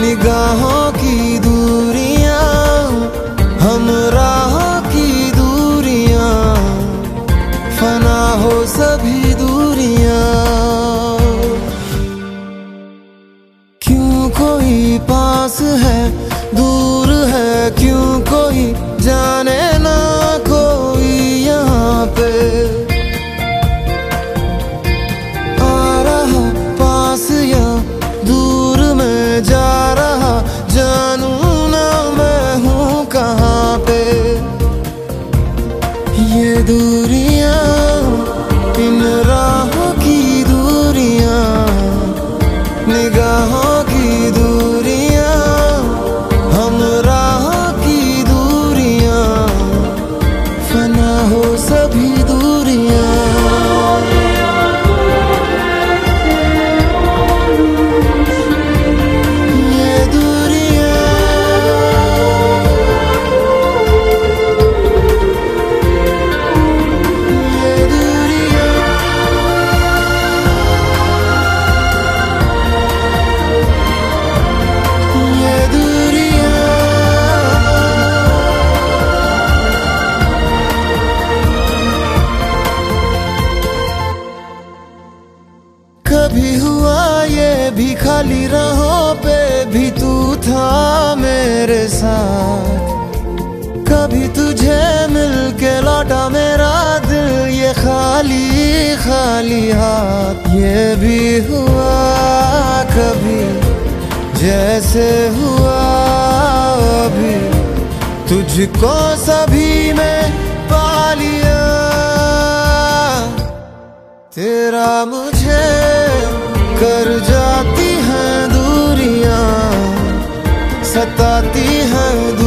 निगाहों की दूरियाँ ये भी खाली राहों पे भी तू था मेरे साथ। कभी तुझे मिल के लौटा मेरा दिल, ये खाली खाली हाथ। ये भी हुआ कभी, जैसे हुआ अभी। तुझको सभी में पा लिया। तेरा मुझे कर जाती सताती हैं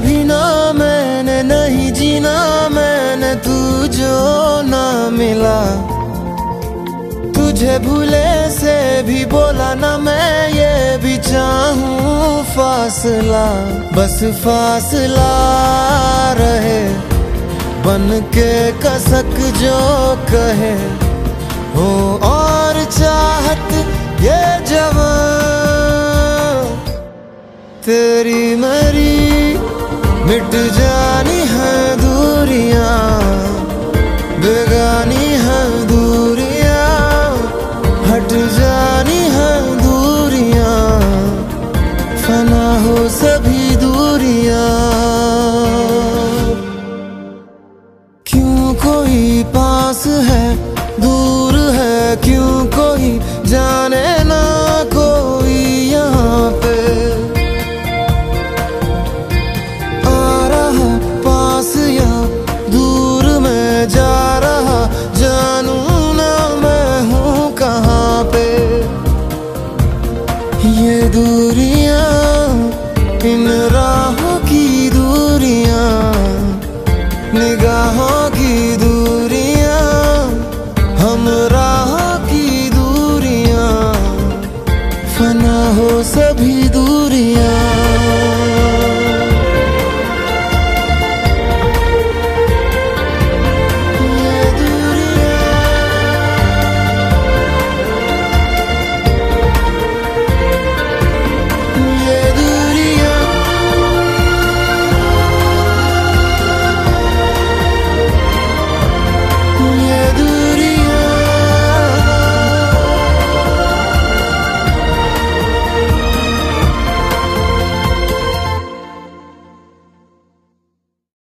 भी ना मैंने, नहीं जीना मैंने तू जो ना मिला। तुझे भूले से भी बोला ना मैं, ये भी चाहूँ फासला। बस फासला रहे, बन के कसक जो कहे। हो और चाहत ये जवान, तेरी मरी मिट जानी है दूरिया, बेगानी है दूरिया, हट जानी है दूरिया, फना हो सभी दूरिया। क्यों कोई पास है, दूर है, क्यों कोई जाने ये दूरियाँ इन राहों की दूरियाँ।